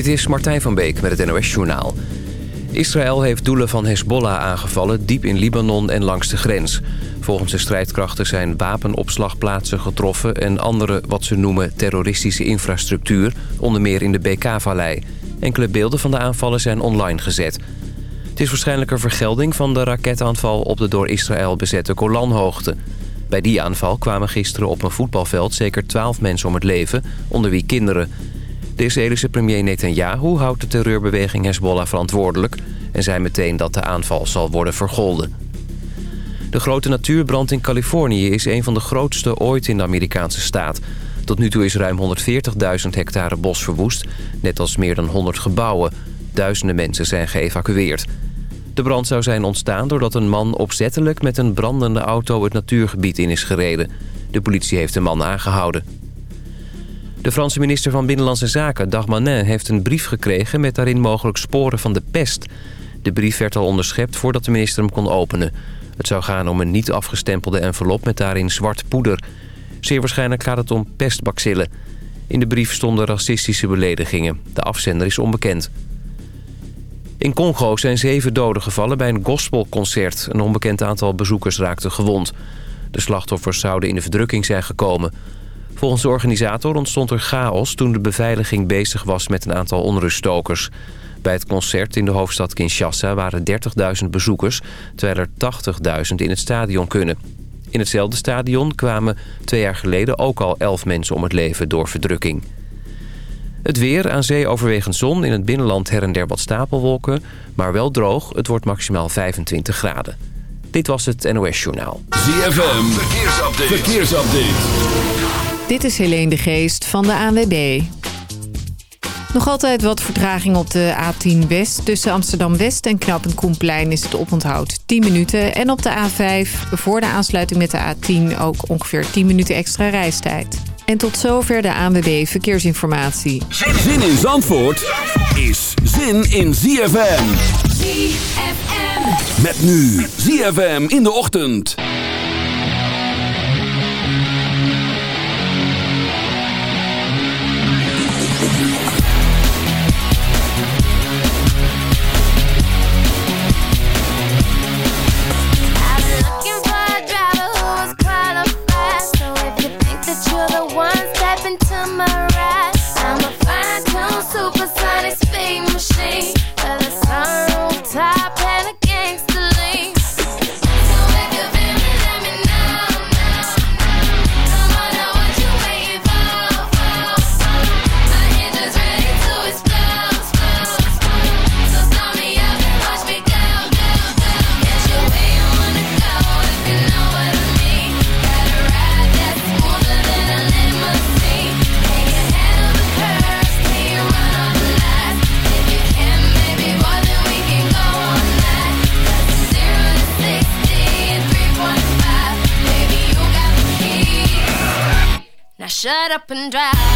Dit is Martijn van Beek met het NOS-journaal. Israël heeft doelen van Hezbollah aangevallen diep in Libanon en langs de grens. Volgens de strijdkrachten zijn wapenopslagplaatsen getroffen... en andere wat ze noemen terroristische infrastructuur, onder meer in de BK-vallei. Enkele beelden van de aanvallen zijn online gezet. Het is waarschijnlijk een vergelding van de raketaanval op de door Israël bezette Golanhoogte. Bij die aanval kwamen gisteren op een voetbalveld zeker twaalf mensen om het leven, onder wie kinderen... De Israëlische premier Netanyahu houdt de terreurbeweging Hezbollah verantwoordelijk... en zei meteen dat de aanval zal worden vergolden. De grote natuurbrand in Californië is een van de grootste ooit in de Amerikaanse staat. Tot nu toe is ruim 140.000 hectare bos verwoest, net als meer dan 100 gebouwen. Duizenden mensen zijn geëvacueerd. De brand zou zijn ontstaan doordat een man opzettelijk met een brandende auto het natuurgebied in is gereden. De politie heeft de man aangehouden. De Franse minister van Binnenlandse Zaken, Dagmanin, heeft een brief gekregen... met daarin mogelijk sporen van de pest. De brief werd al onderschept voordat de minister hem kon openen. Het zou gaan om een niet afgestempelde envelop met daarin zwart poeder. Zeer waarschijnlijk gaat het om pestbacillen. In de brief stonden racistische beledigingen. De afzender is onbekend. In Congo zijn zeven doden gevallen bij een gospelconcert. Een onbekend aantal bezoekers raakte gewond. De slachtoffers zouden in de verdrukking zijn gekomen... Volgens de organisator ontstond er chaos toen de beveiliging bezig was met een aantal onruststokers. Bij het concert in de hoofdstad Kinshasa waren 30.000 bezoekers... terwijl er 80.000 in het stadion kunnen. In hetzelfde stadion kwamen twee jaar geleden ook al 11 mensen om het leven door verdrukking. Het weer, aan zee overwegend zon, in het binnenland her en der wat stapelwolken... maar wel droog, het wordt maximaal 25 graden. Dit was het NOS Journaal. ZFM, verkeersupdate. verkeersupdate. Dit is Helene de Geest van de ANWB. Nog altijd wat vertraging op de A10 West. Tussen Amsterdam-West en Knappend Koenplein is het oponthoud 10 minuten. En op de A5 voor de aansluiting met de A10 ook ongeveer 10 minuten extra reistijd. En tot zover de ANWB Verkeersinformatie. Zin in Zandvoort is zin in ZFM. ZFM. Met nu ZFM in de ochtend. Up and drive.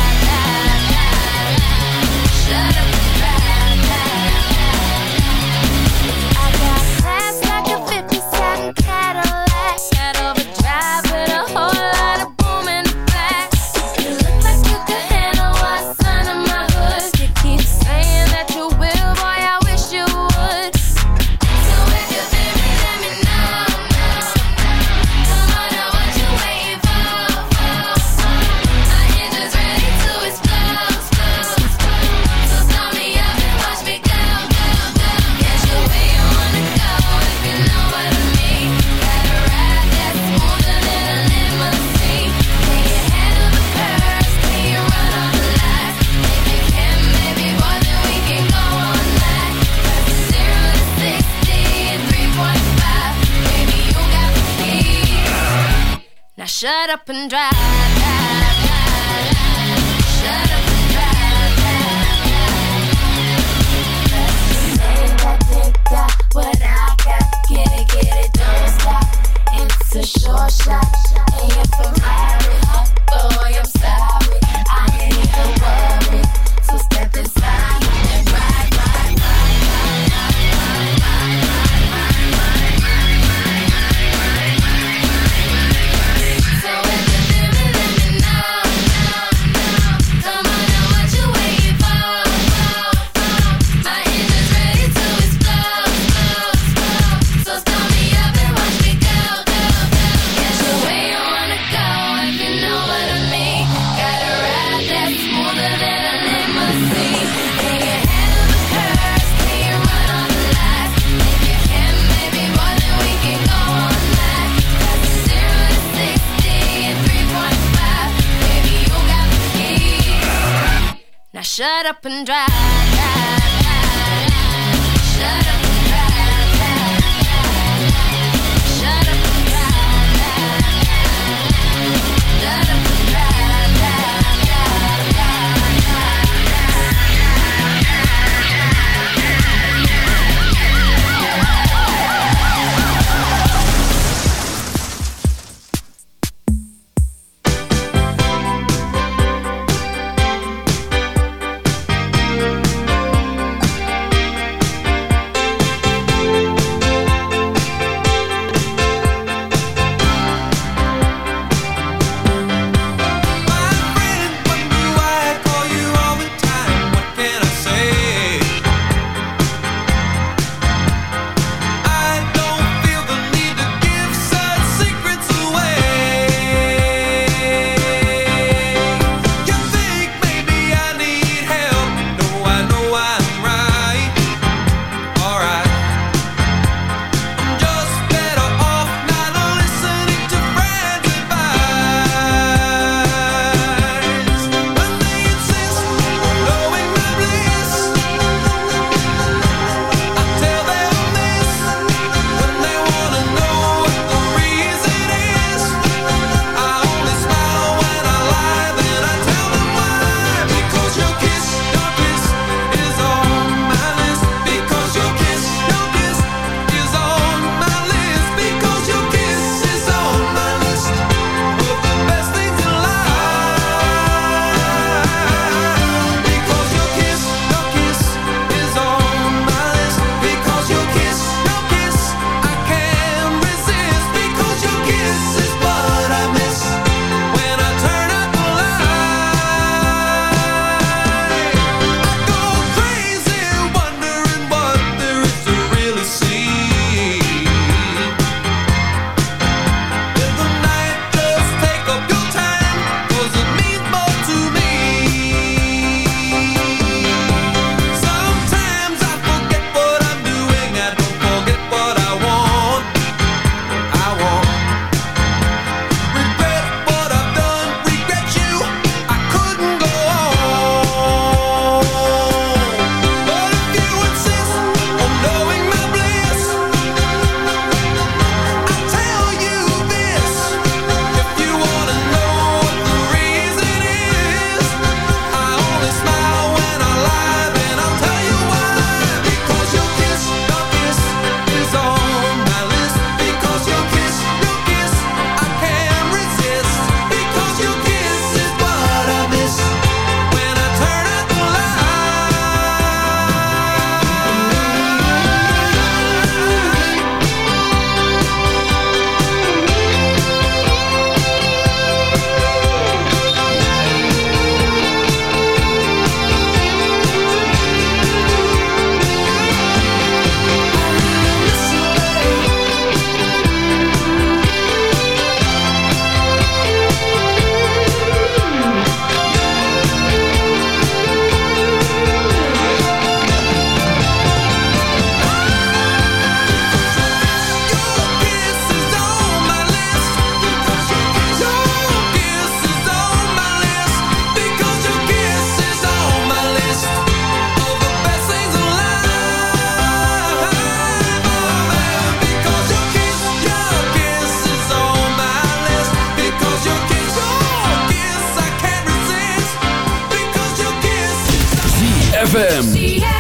ZFM. ZFM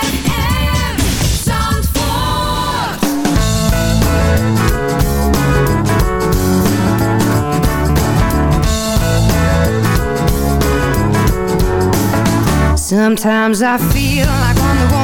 Sometimes I feel like I'm the Woman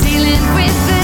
dealing with the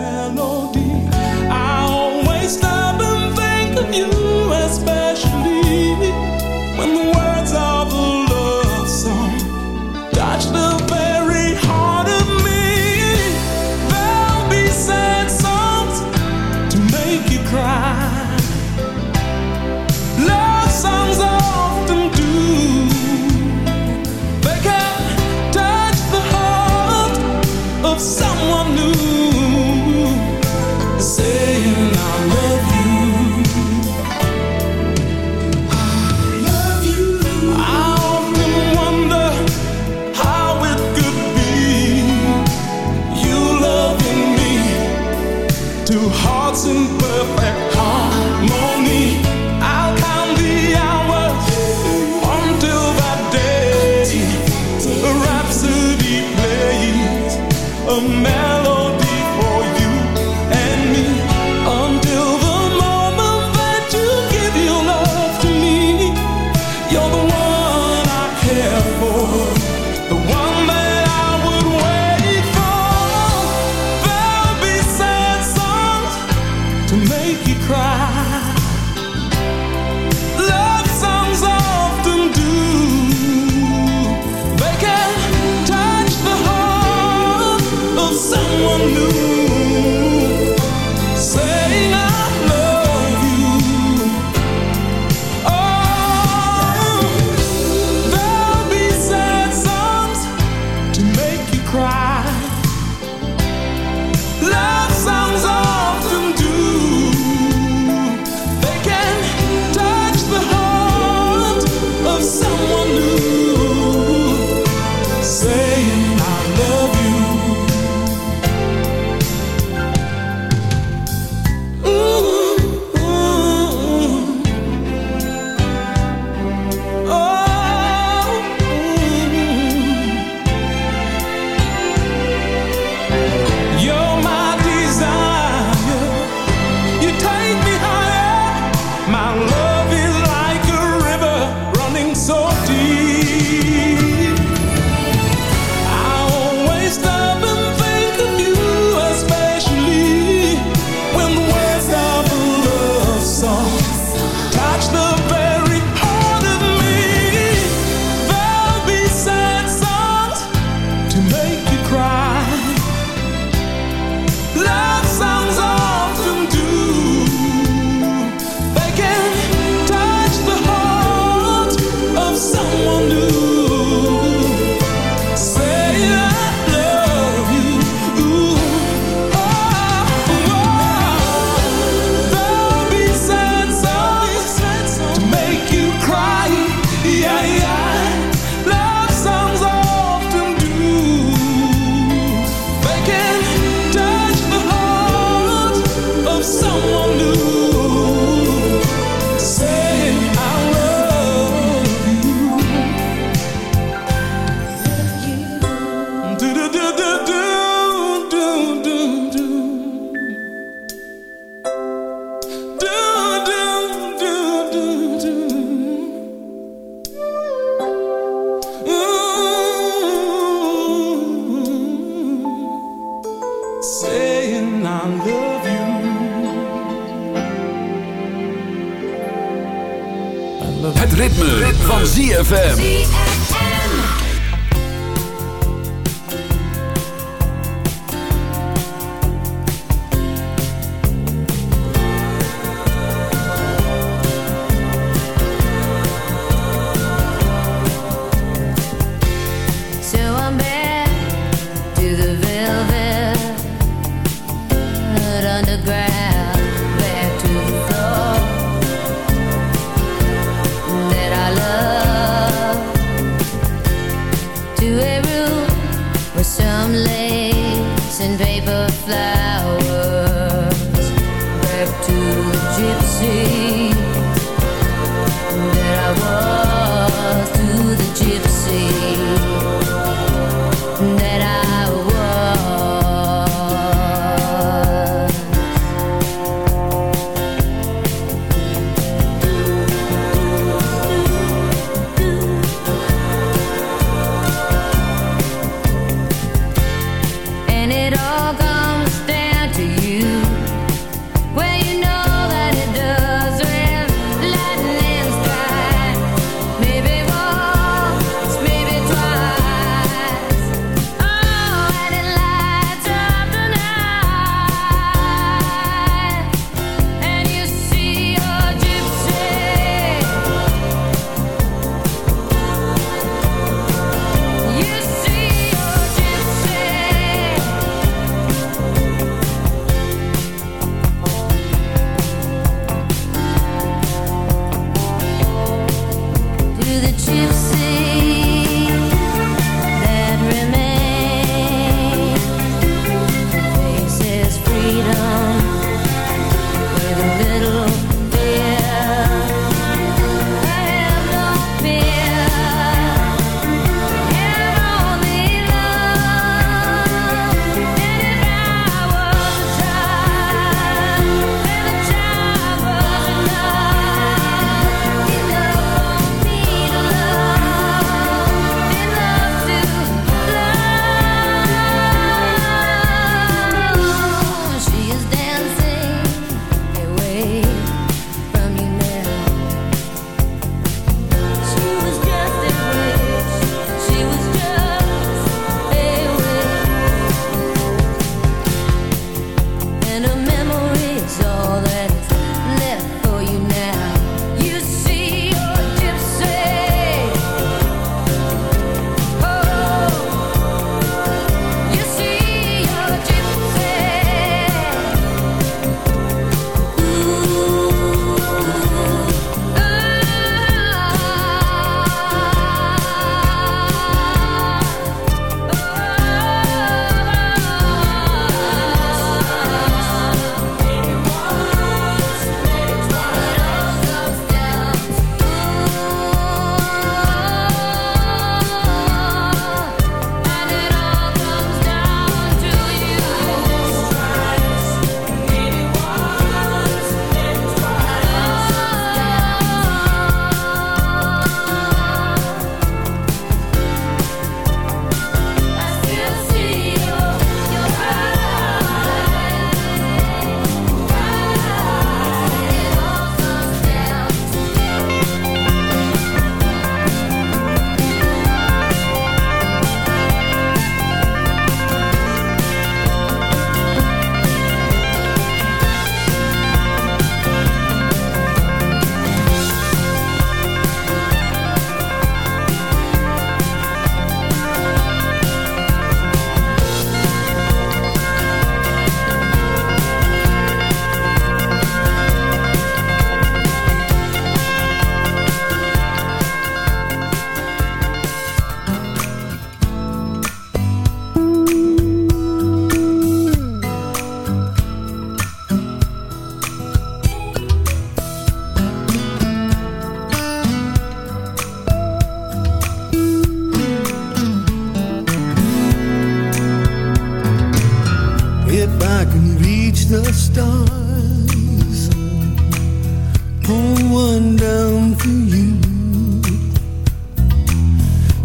One down for you,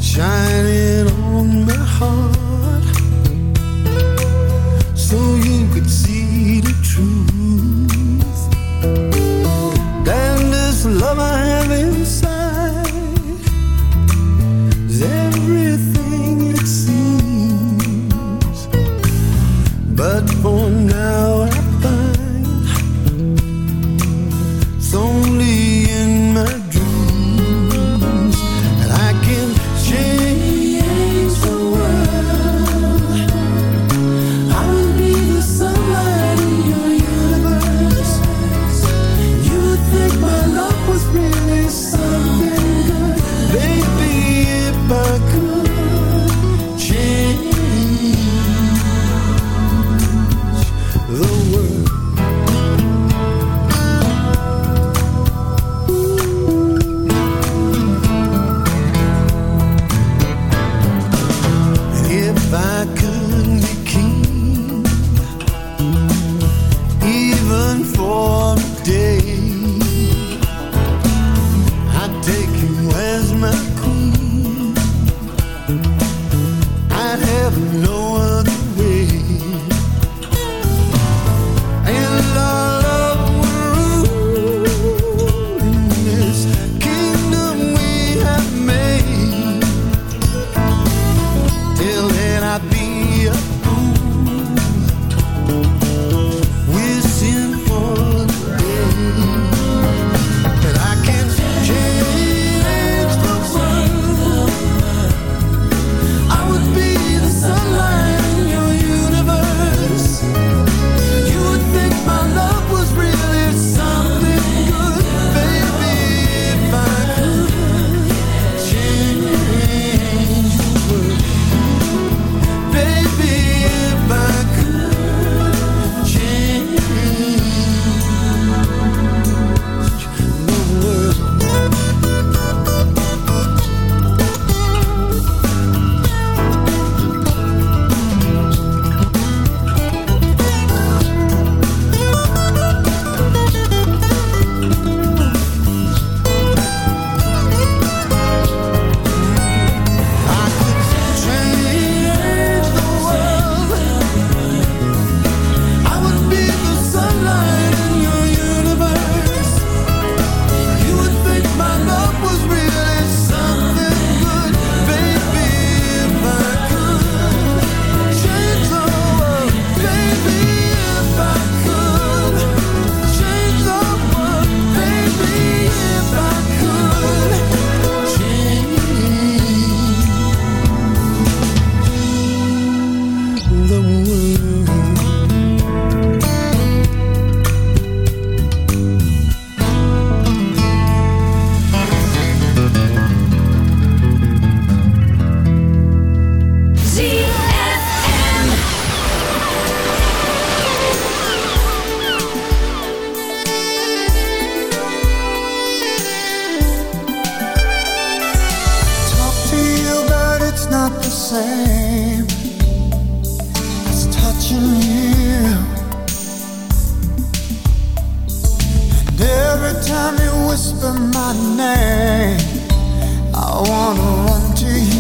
shining Every time you whisper my name, I wanna run to you.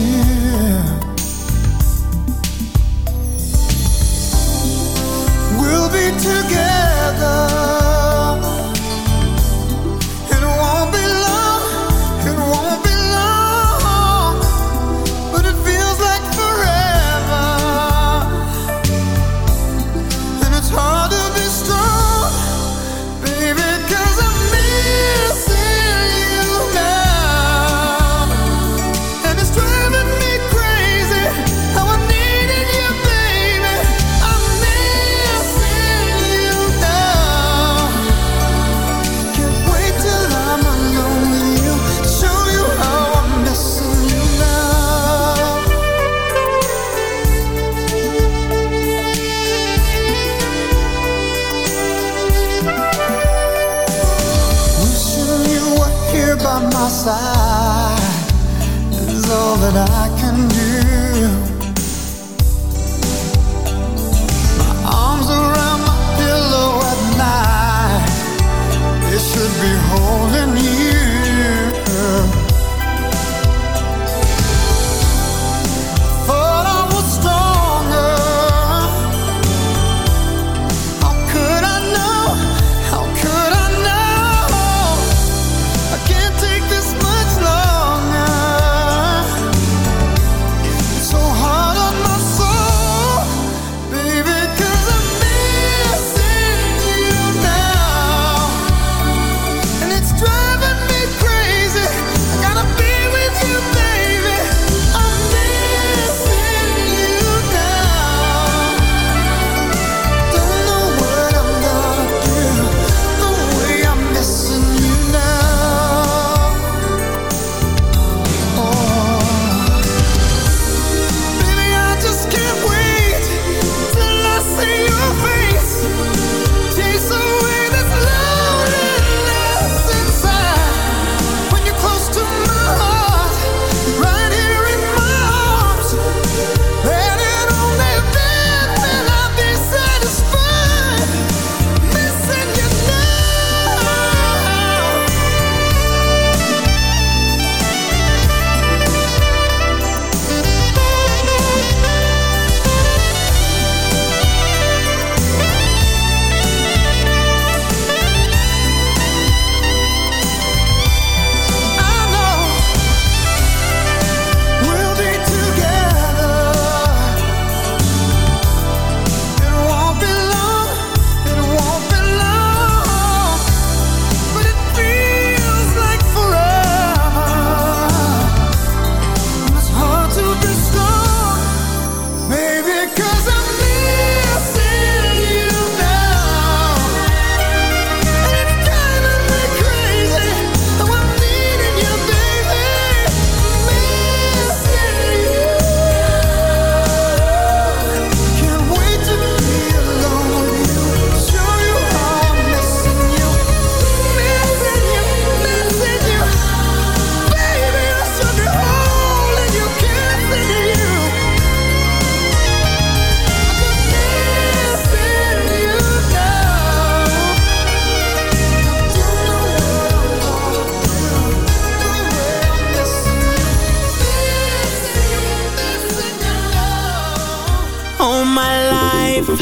and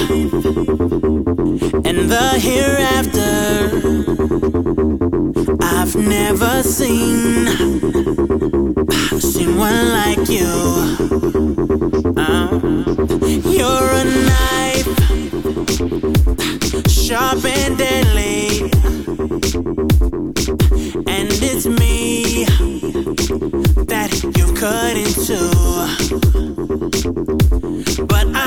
the hereafter I've never seen someone like you. Uh, you're a knife, sharp and deadly, and it's me that you cut into.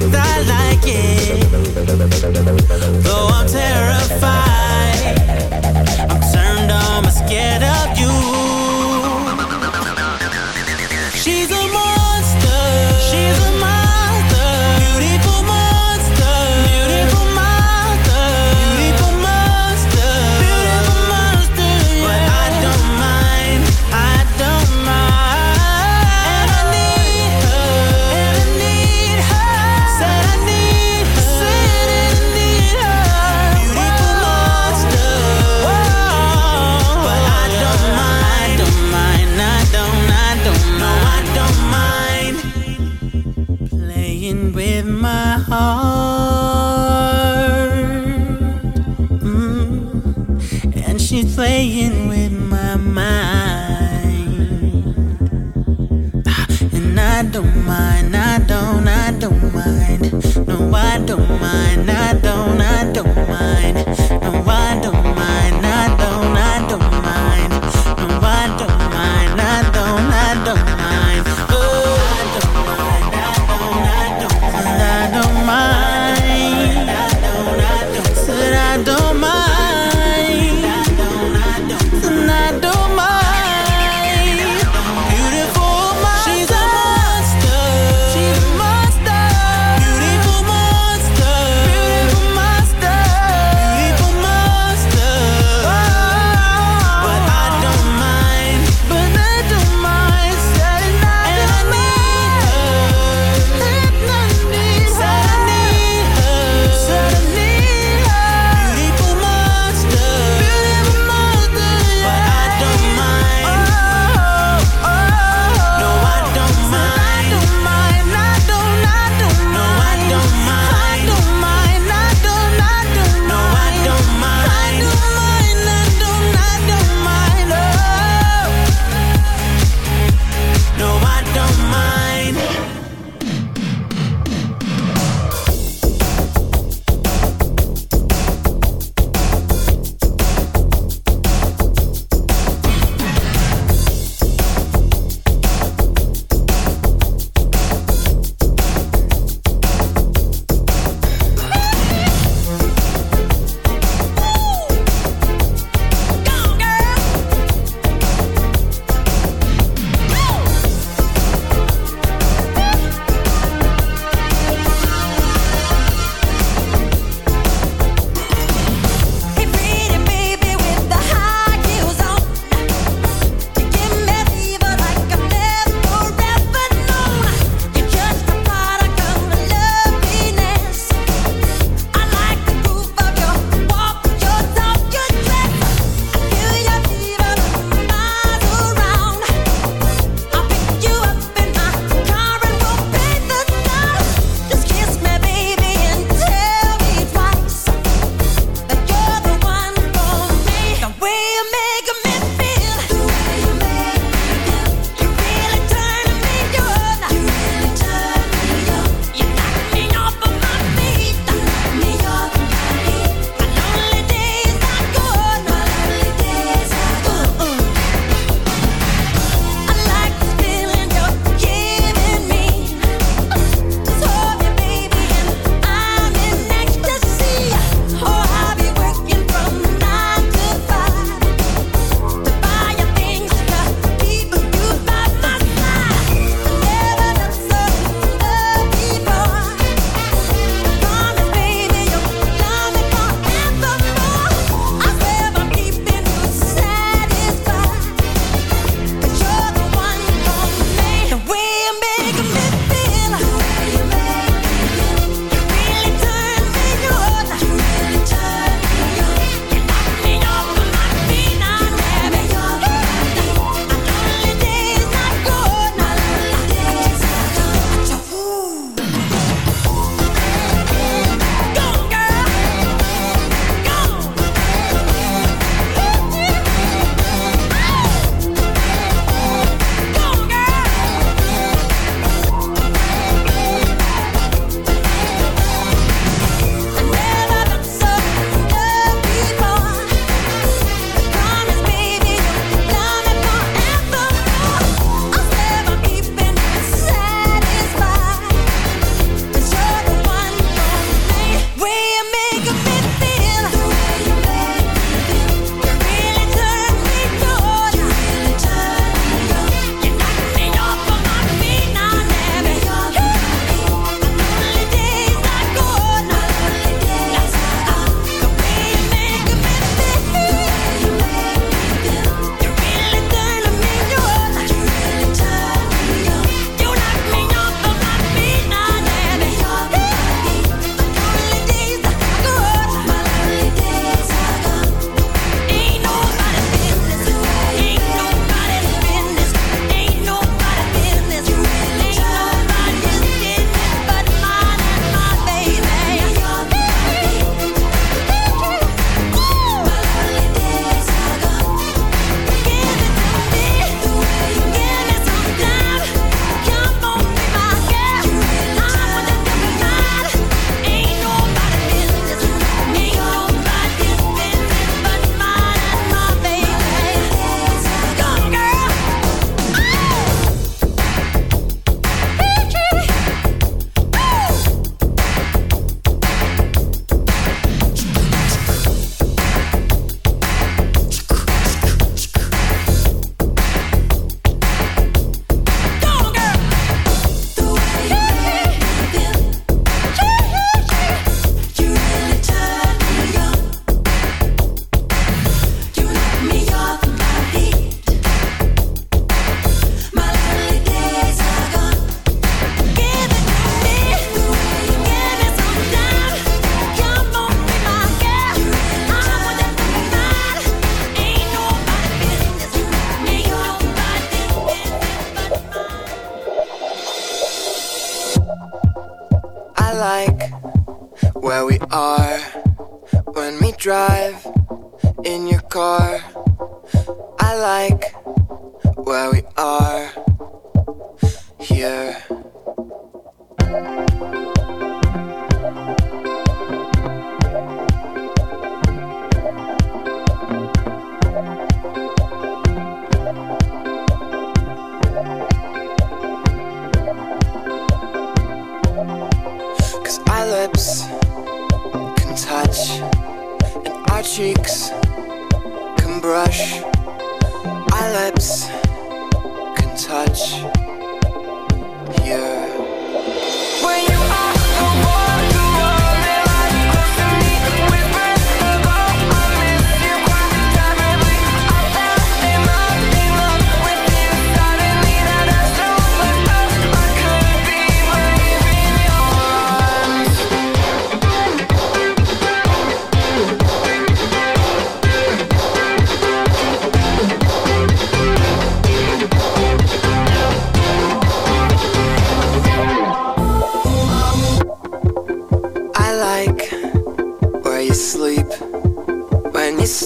Fact, I like it. cheeks can brush, eyelids can touch. Here.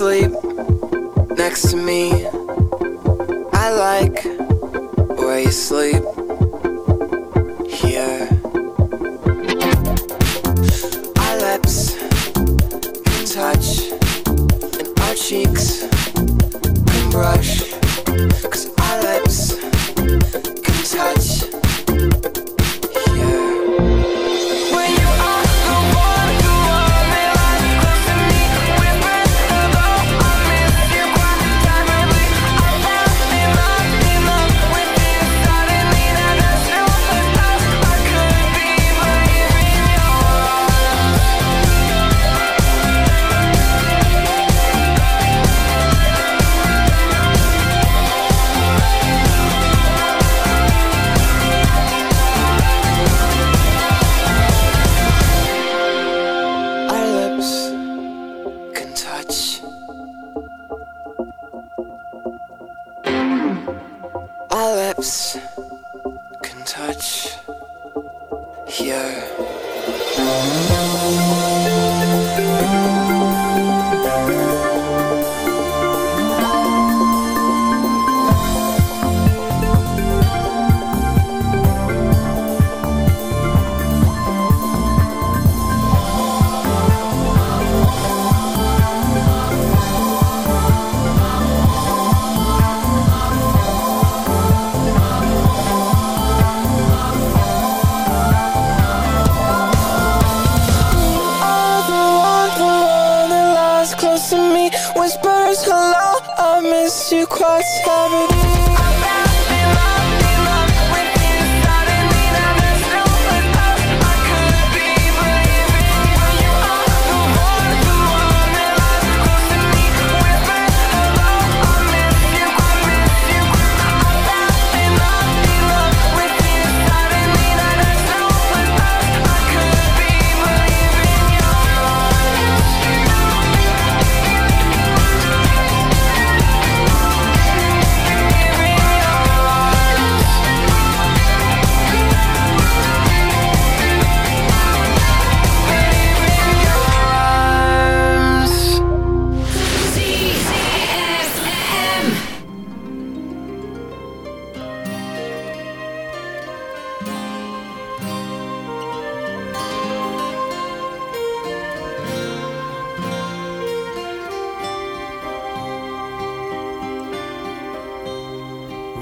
sleep next to me.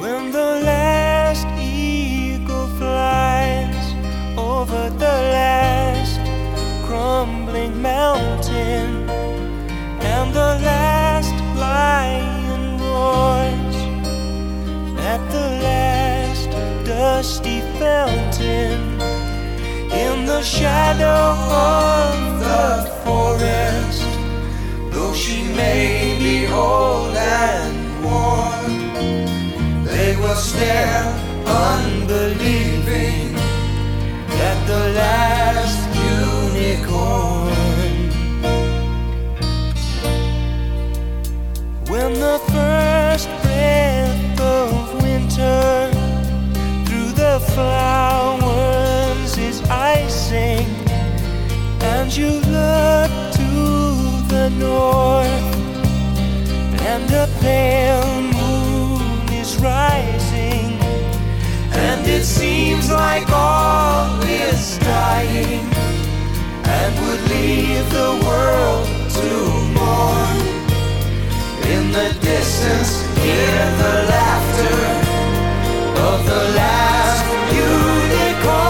When the last eagle flies over the last crumbling mountain, and the last lion roars at the last dusty fountain, in the shadow of the forest, though she may be old and worn. They will stare unbelieving at the last unicorn. When the first breath of winter through the flowers is icing, and you look to the north and a pale rising, and it seems like all is dying, and would leave the world to mourn. In the distance, hear the laughter of the last unicorn.